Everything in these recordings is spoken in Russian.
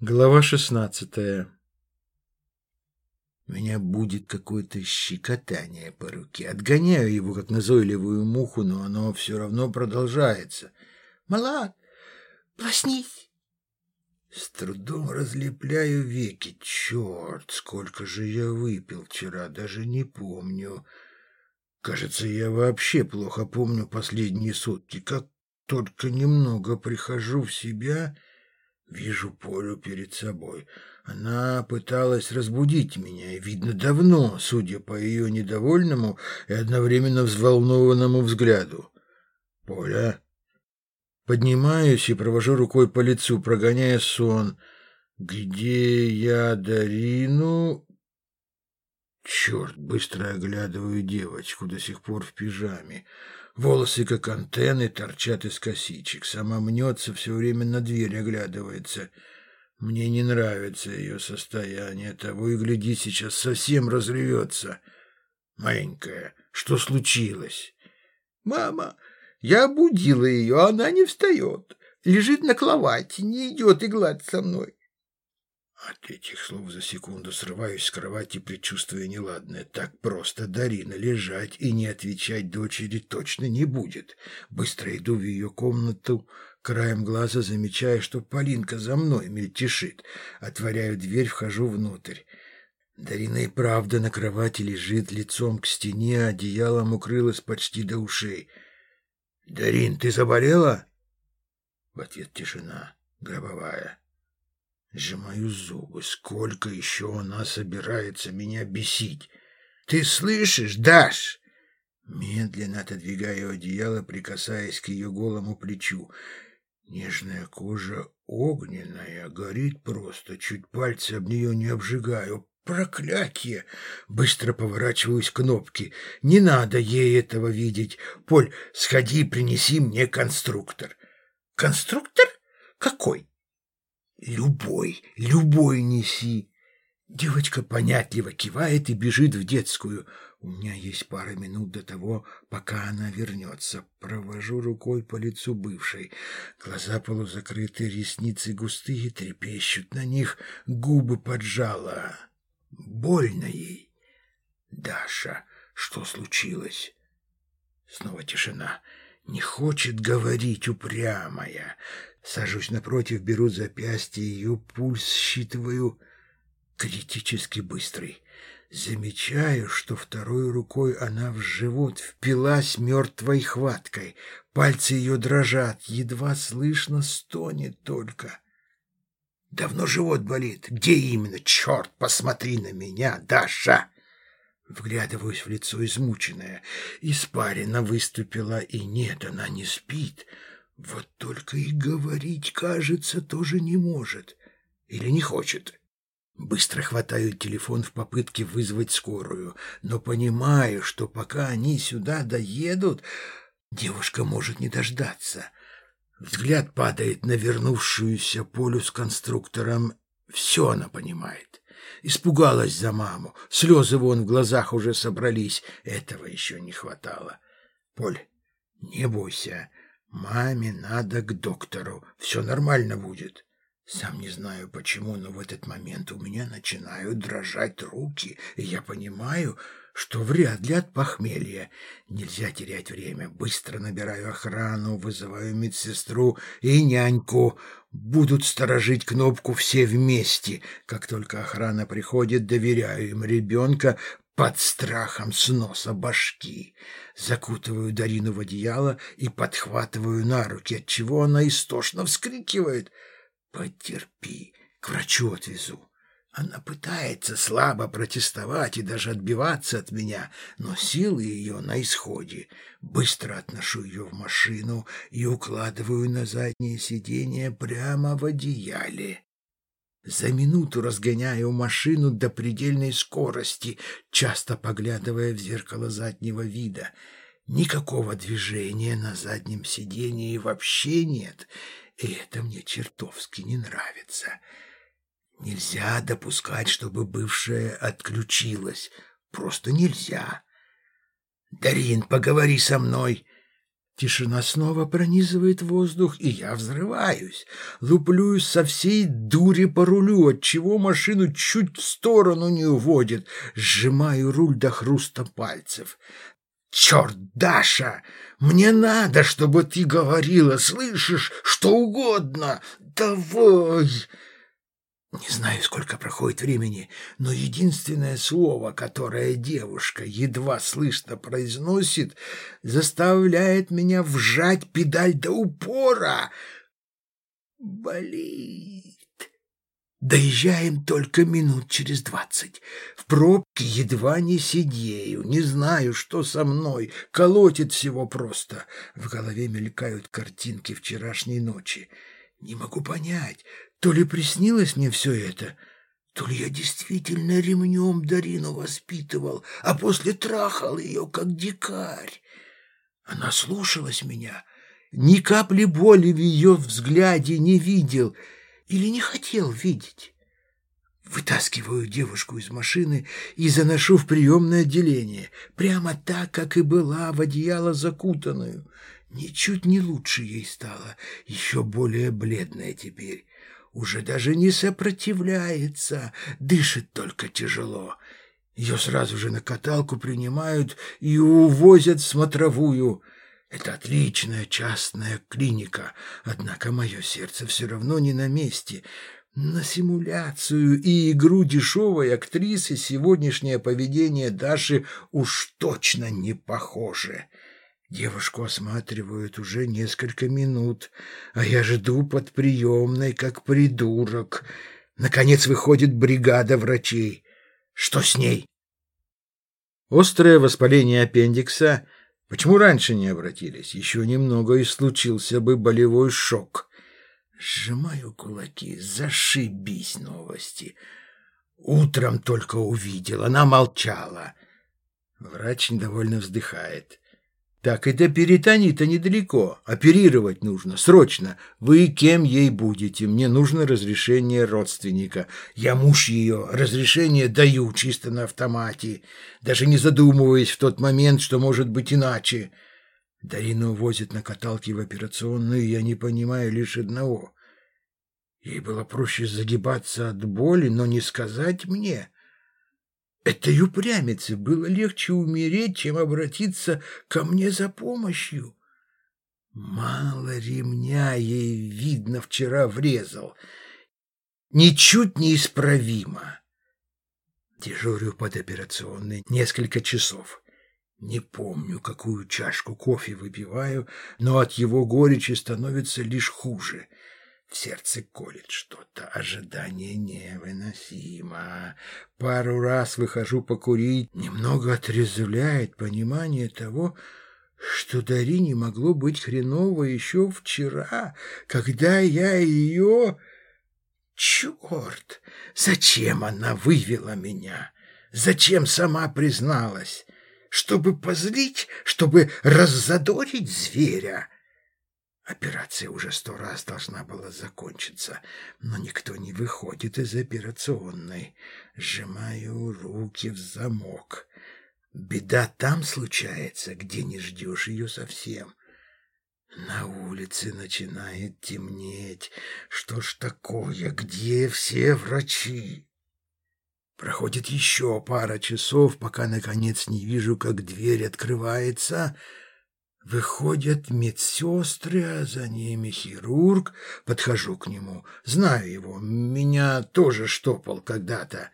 Глава шестнадцатая меня будет какое-то щекотание по руке. Отгоняю его, как назойливую муху, но оно все равно продолжается. «Мала, проснись!» С трудом разлепляю веки. Черт, сколько же я выпил вчера, даже не помню. Кажется, я вообще плохо помню последние сутки. Как только немного прихожу в себя Вижу Полю перед собой. Она пыталась разбудить меня, и, видно, давно, судя по ее недовольному и одновременно взволнованному взгляду. «Поля?» Поднимаюсь и провожу рукой по лицу, прогоняя сон. «Где я Дарину?» Черт, быстро оглядываю девочку, до сих пор в пижаме. Волосы, как антенны, торчат из косичек. Сама мнется, все время на дверь оглядывается. Мне не нравится ее состояние. Того и гляди, сейчас совсем разревется. Маленькая, что случилось? Мама, я будила ее, а она не встает. Лежит на кровати, не идет и гладь со мной. От этих слов за секунду срываюсь с кровати, предчувствуя неладное. Так просто Дарина лежать и не отвечать дочери точно не будет. Быстро иду в ее комнату, краем глаза замечая, что Полинка за мной мельтешит. Отворяю дверь, вхожу внутрь. Дарина и правда на кровати лежит лицом к стене, одеялом укрылась почти до ушей. «Дарин, ты заболела?» В ответ тишина гробовая. Сжимаю зубы. Сколько еще она собирается меня бесить? Ты слышишь, Даш? Медленно отодвигаю одеяло, прикасаясь к ее голому плечу. Нежная кожа огненная, горит просто, чуть пальцы об нее не обжигаю. Проклятие! Быстро поворачиваюсь к кнопке. Не надо ей этого видеть. Поль, сходи, принеси мне конструктор. Конструктор? Какой? «Любой, любой неси!» Девочка понятливо кивает и бежит в детскую. У меня есть пара минут до того, пока она вернется. Провожу рукой по лицу бывшей. Глаза полузакрыты, ресницы густые, трепещут на них, губы поджала. Больно ей. «Даша, что случилось?» Снова тишина. Не хочет говорить упрямая. Сажусь напротив, беру запястье, ее пульс считываю критически быстрый. Замечаю, что второй рукой она в живот впилась мертвой хваткой. Пальцы ее дрожат, едва слышно стонет только. Давно живот болит. Где именно? Черт, посмотри на меня, Даша! Вглядываюсь в лицо измученное. Испарина выступила, и нет, она не спит. Вот только и говорить, кажется, тоже не может. Или не хочет. Быстро хватаю телефон в попытке вызвать скорую, но понимаю, что пока они сюда доедут, девушка может не дождаться. Взгляд падает на вернувшуюся Полю с конструктором. Все она понимает. Испугалась за маму. Слезы вон в глазах уже собрались. Этого еще не хватало. Поль, не бойся. Маме надо к доктору. Все нормально будет. Сам не знаю почему, но в этот момент у меня начинают дрожать руки, и я понимаю, что вряд ли от похмелья. Нельзя терять время. Быстро набираю охрану, вызываю медсестру и няньку. Будут сторожить кнопку все вместе. Как только охрана приходит, доверяю им ребенка, под страхом сноса башки. Закутываю Дарину в одеяло и подхватываю на руки, отчего она истошно вскрикивает. «Потерпи, к врачу отвезу». Она пытается слабо протестовать и даже отбиваться от меня, но силы ее на исходе. Быстро отношу ее в машину и укладываю на заднее сиденье прямо в одеяле. За минуту разгоняю машину до предельной скорости, часто поглядывая в зеркало заднего вида. Никакого движения на заднем сидении вообще нет, и это мне чертовски не нравится. Нельзя допускать, чтобы бывшая отключилась. Просто нельзя. «Дарин, поговори со мной!» Тишина снова пронизывает воздух, и я взрываюсь. Луплюсь со всей дури по рулю, отчего машину чуть в сторону не уводит. Сжимаю руль до хруста пальцев. «Черт, Даша! Мне надо, чтобы ты говорила, слышишь, что угодно! Давай!» Не знаю, сколько проходит времени, но единственное слово, которое девушка едва слышно произносит, заставляет меня вжать педаль до упора. Болит. Доезжаем только минут через двадцать. В пробке едва не сидею, не знаю, что со мной, колотит всего просто. В голове мелькают картинки вчерашней ночи. Не могу понять, то ли приснилось мне все это, то ли я действительно ремнем Дарину воспитывал, а после трахал ее, как дикарь. Она слушалась меня, ни капли боли в ее взгляде не видел или не хотел видеть. Вытаскиваю девушку из машины и заношу в приемное отделение, прямо так, как и была, в одеяло закутанную. Ничуть не лучше ей стало, еще более бледная теперь уже даже не сопротивляется, дышит только тяжело. Ее сразу же на каталку принимают и увозят в смотровую. Это отличная частная клиника, однако мое сердце все равно не на месте. На симуляцию и игру дешевой актрисы сегодняшнее поведение Даши уж точно не похоже. Девушку осматривают уже несколько минут, а я жду под приемной, как придурок. Наконец выходит бригада врачей. Что с ней? Острое воспаление аппендикса. Почему раньше не обратились? Еще немного и случился бы болевой шок. Сжимаю кулаки. Зашибись новости. Утром только увидел. Она молчала. Врач недовольно вздыхает. Так и до перитонита недалеко. Оперировать нужно, срочно. Вы кем ей будете? Мне нужно разрешение родственника. Я муж ее, разрешение даю чисто на автомате, даже не задумываясь в тот момент, что может быть иначе. Дарину возят на каталке в операционную, я не понимаю лишь одного. Ей было проще загибаться от боли, но не сказать мне — Этой упрямице было легче умереть, чем обратиться ко мне за помощью. Мало ремня ей, видно, вчера врезал. Ничуть неисправимо. Дежурю под операционной несколько часов. Не помню, какую чашку кофе выпиваю, но от его горечи становится лишь хуже — в сердце колет что-то, ожидание невыносимо. Пару раз выхожу покурить, немного отрезвляет понимание того, что Дарине могло быть хреново еще вчера, когда я ее... Черт! Зачем она вывела меня? Зачем сама призналась? Чтобы позлить? Чтобы раззадорить зверя? Операция уже сто раз должна была закончиться, но никто не выходит из операционной. Сжимаю руки в замок. Беда там случается, где не ждешь ее совсем. На улице начинает темнеть. Что ж такое? Где все врачи? Проходит еще пара часов, пока, наконец, не вижу, как дверь открывается — Выходят медсестры, а за ними хирург. Подхожу к нему. Знаю его. Меня тоже штопал когда-то.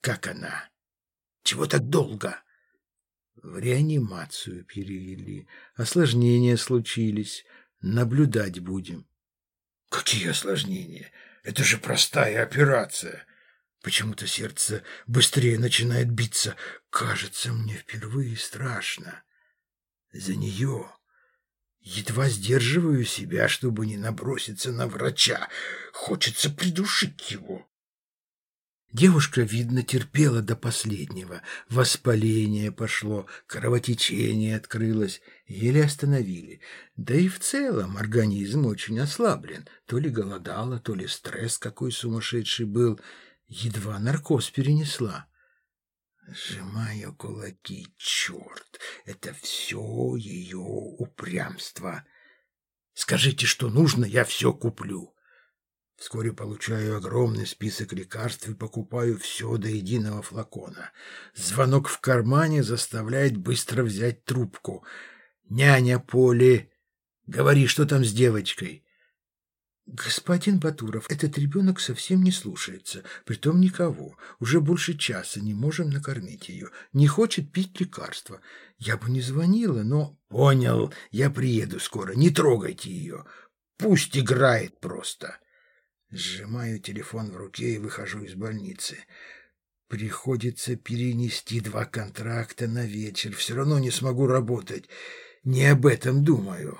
Как она? Чего так долго? В реанимацию перевели. Осложнения случились. Наблюдать будем. Какие осложнения? Это же простая операция. Почему-то сердце быстрее начинает биться. Кажется, мне впервые страшно за нее. Едва сдерживаю себя, чтобы не наброситься на врача. Хочется придушить его. Девушка, видно, терпела до последнего. Воспаление пошло, кровотечение открылось. Еле остановили. Да и в целом организм очень ослаблен. То ли голодала, то ли стресс какой сумасшедший был. Едва наркоз перенесла. Сжимаю кулаки. Черт, это все ее упрямство. Скажите, что нужно, я все куплю. Вскоре получаю огромный список лекарств и покупаю все до единого флакона. Звонок в кармане заставляет быстро взять трубку. «Няня Поли, говори, что там с девочкой?» «Господин Батуров, этот ребенок совсем не слушается, притом никого. Уже больше часа не можем накормить ее. Не хочет пить лекарства. Я бы не звонила, но...» «Понял, я приеду скоро, не трогайте ее. Пусть играет просто». Сжимаю телефон в руке и выхожу из больницы. Приходится перенести два контракта на вечер. Все равно не смогу работать. Не об этом думаю.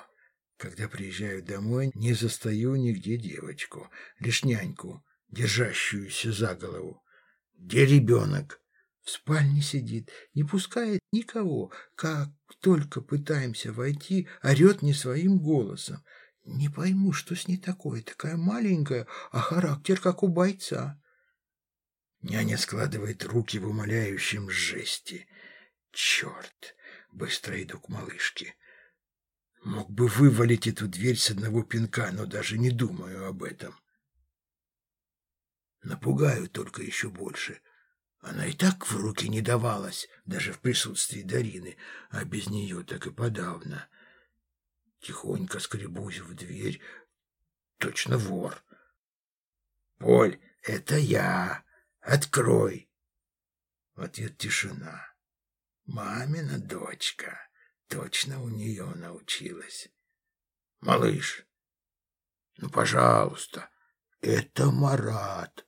Когда приезжаю домой, не застаю нигде девочку, лишь няньку, держащуюся за голову. Где ребенок? В спальне сидит, не пускает никого. Как только пытаемся войти, орет не своим голосом. Не пойму, что с ней такое. Такая маленькая, а характер как у бойца. Няня складывает руки в умоляющем жесте. Черт! Быстро иду к малышке. Мог бы вывалить эту дверь с одного пинка, но даже не думаю об этом. Напугаю только еще больше. Она и так в руки не давалась, даже в присутствии Дарины, а без нее так и подавно. Тихонько скребусь в дверь. Точно вор. «Поль, это я. Открой!» В ответ тишина. «Мамина дочка. Точно у нее научилась. Малыш, ну, пожалуйста, это Марат».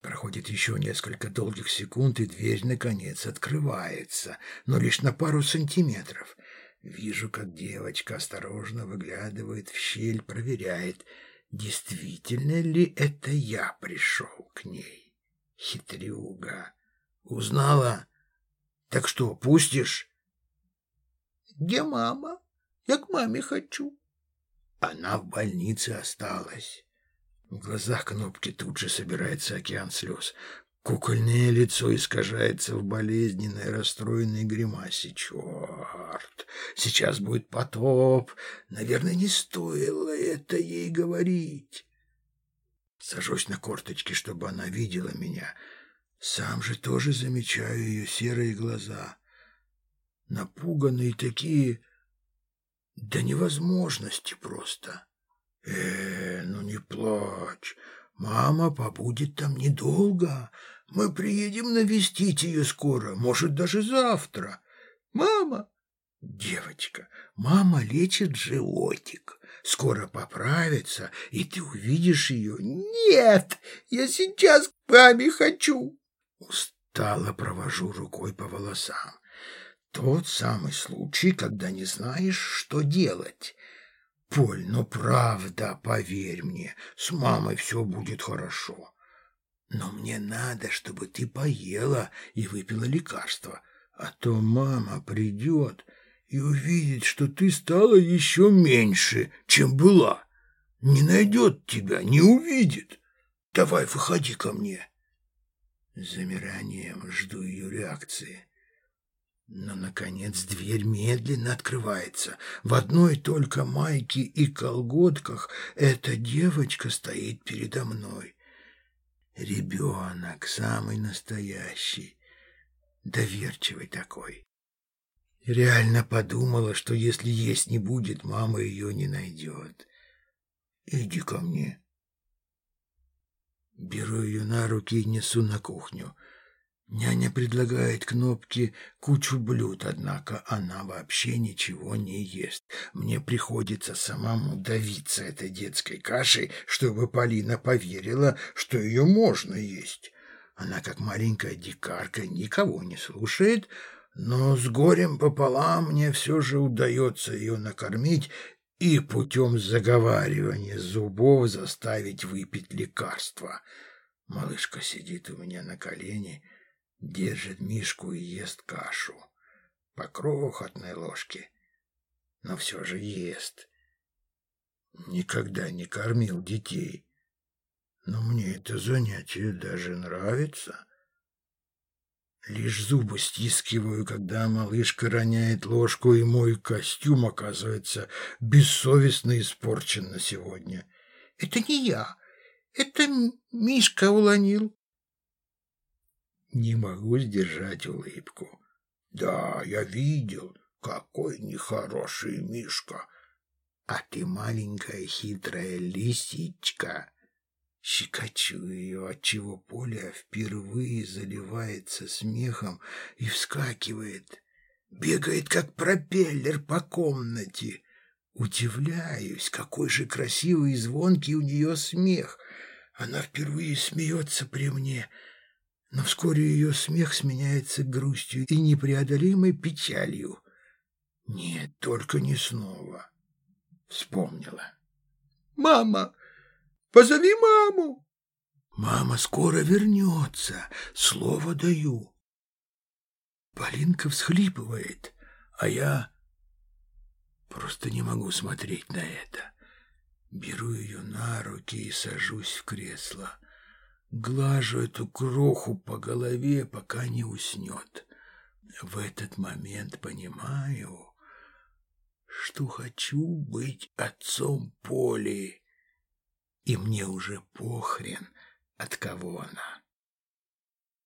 Проходит еще несколько долгих секунд, и дверь, наконец, открывается, но лишь на пару сантиметров. Вижу, как девочка осторожно выглядывает в щель, проверяет, действительно ли это я пришел к ней. Хитрюга. Узнала? Так что, пустишь? Где мама? Я к маме хочу. Она в больнице осталась. В глазах кнопки тут же собирается океан слез. Кукольное лицо искажается в болезненной, расстроенной гримасе. Черт! Сейчас будет потоп. Наверное, не стоило это ей говорить. Сажусь на корточки, чтобы она видела меня. Сам же тоже замечаю ее серые глаза. Напуганные такие до невозможности просто. Э, ну не плачь. Мама побудет там недолго. Мы приедем навестить ее скоро, может, даже завтра. Мама! Девочка, мама лечит животик. Скоро поправится, и ты увидишь ее. Нет, я сейчас к маме хочу. Устало провожу рукой по волосам. Тот самый случай, когда не знаешь, что делать. Поль, ну правда, поверь мне, с мамой все будет хорошо. Но мне надо, чтобы ты поела и выпила лекарство, а то мама придет и увидит, что ты стала еще меньше, чем была. Не найдет тебя, не увидит. Давай, выходи ко мне. С замиранием жду ее реакции. Но, наконец, дверь медленно открывается. В одной только майке и колготках эта девочка стоит передо мной. Ребенок самый настоящий, доверчивый такой. Реально подумала, что если есть не будет, мама ее не найдет. Иди ко мне. Беру ее на руки и несу на кухню. Няня предлагает кнопке кучу блюд, однако она вообще ничего не ест. Мне приходится самому давиться этой детской кашей, чтобы Полина поверила, что ее можно есть. Она, как маленькая дикарка, никого не слушает, но с горем пополам мне все же удается ее накормить и путем заговаривания зубов заставить выпить лекарство. Малышка сидит у меня на колене, держит мишку и ест кашу по крохотной ложке, но все же ест. Никогда не кормил детей, но мне это занятие даже нравится. Лишь зубы стискиваю, когда малышка роняет ложку, и мой костюм оказывается бессовестно испорчен на сегодня. Это не я, это Мишка улонил. Не могу сдержать улыбку. Да, я видел, какой нехороший Мишка. А ты маленькая хитрая лисичка. Щекочу ее, отчего Поля впервые заливается смехом и вскакивает. Бегает, как пропеллер по комнате. Удивляюсь, какой же красивый и звонкий у нее смех. Она впервые смеется при мне, но вскоре ее смех сменяется грустью и непреодолимой печалью. Нет, только не снова. Вспомнила. «Мама!» Позови маму. Мама скоро вернется, слово даю. Полинка всхлипывает, а я просто не могу смотреть на это. Беру ее на руки и сажусь в кресло. Глажу эту кроху по голове, пока не уснет. В этот момент понимаю, что хочу быть отцом Поли и мне уже похрен, от кого она.